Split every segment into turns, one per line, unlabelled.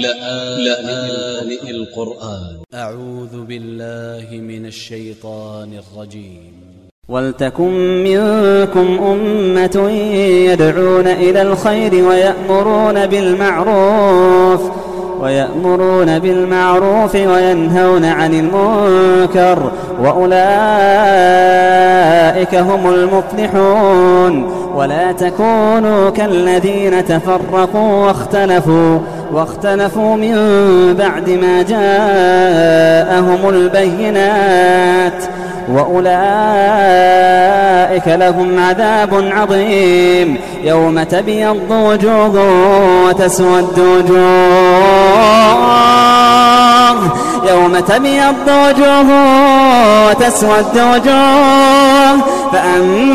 لآن القرآن.
أ ع و ذ ب ا ل ل ه من ا ل ش ي ط ا ن ا ل ج ي م
ولتكن منكم أمة يدعون إلى الخير ويأمرون بالمعروف ويأمرون بالمعروف وينهون عن المنكر وأولئك هم المفلحون. ولا تكونوا كالذين تفرقوا واختلفوا واختلفوا من بعد ما جاءهم البينات وأولئك لهم عذاب عظيم. يوم تبيض وجوه وتسود وجوه. يوم تبيض وجوه وتسود وجوه. فأما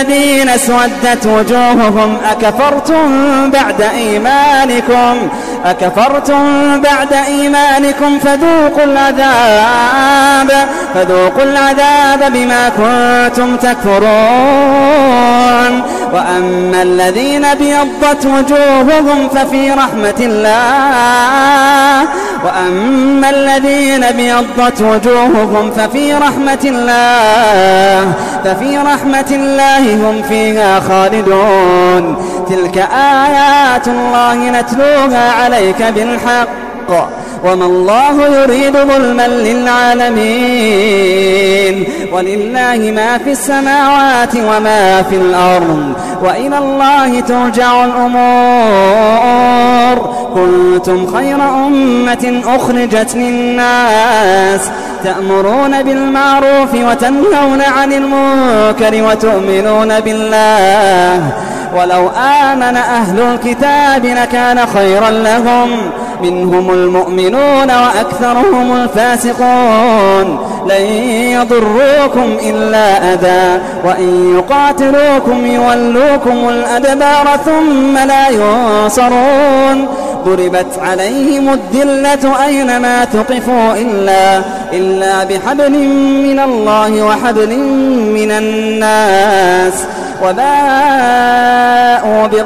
الذين اسودت وجوههم أكفرتم بعد إيمانكم؟ أكفرتم بعد إيمانكم؟ فذوقوا العذاب فذوقوا العذاب بما كنتم تكفرون. وأما الذين ابيضت وجوههم ففي رحمة الله وأما الذين ابيضت وجوههم ففي رحمة الله ففي رحمة الله هم فيها خالدون. تلك آيات الله نتلوها عليك بالحق. وما الله يريد ظلما للعالمين. ولله ما في السماوات وما في الأرض وإلى الله ترجع الأمور. كنتم خير أمة أخرجت للناس تأمرون بالمعروف وتنهون عن المنكر وتؤمنون بالله. ولو آمن أهل الكتاب لكان خيرا لهم. منهم المؤمنون وأكثرهم الفاسقون. لن يضروكم إلا أذى وإن يقاتلوكم يولوكم الأدبار ثم لا ينصرون. ضربت عليهم الذلة أينما ثقفوا إلا, إلا بحبل من الله وحبل من الناس. وباءوا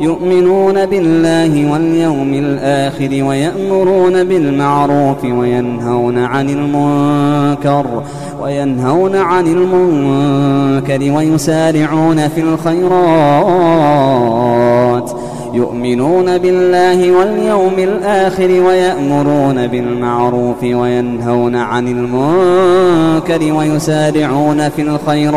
يؤمنون بالله واليوم الآخر ويأمرون بالمعروف وينهون عن المنكر وينهون عن المنكر ويسارعون في الخيرات يؤمنون بالله واليوم الآخر ويأمرون بالمعروف وينهون عن المنكر ويسارعون في الخيرات